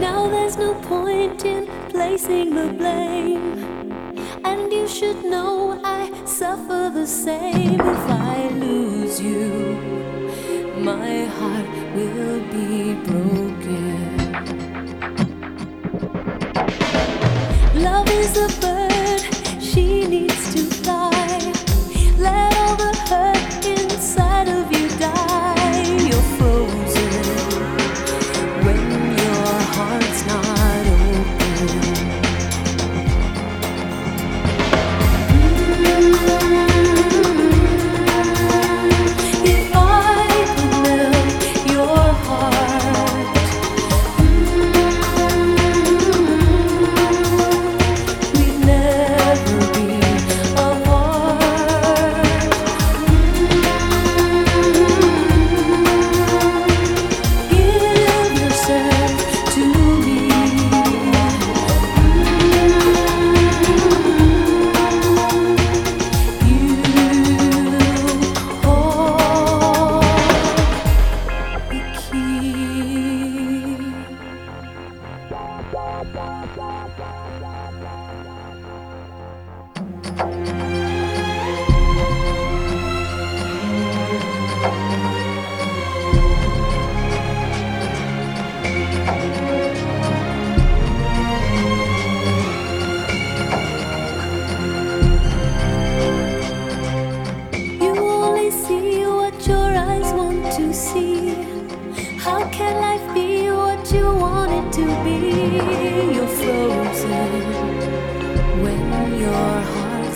Now there's no point in placing the blame. And you should know I suffer the same if I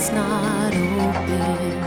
it's not open.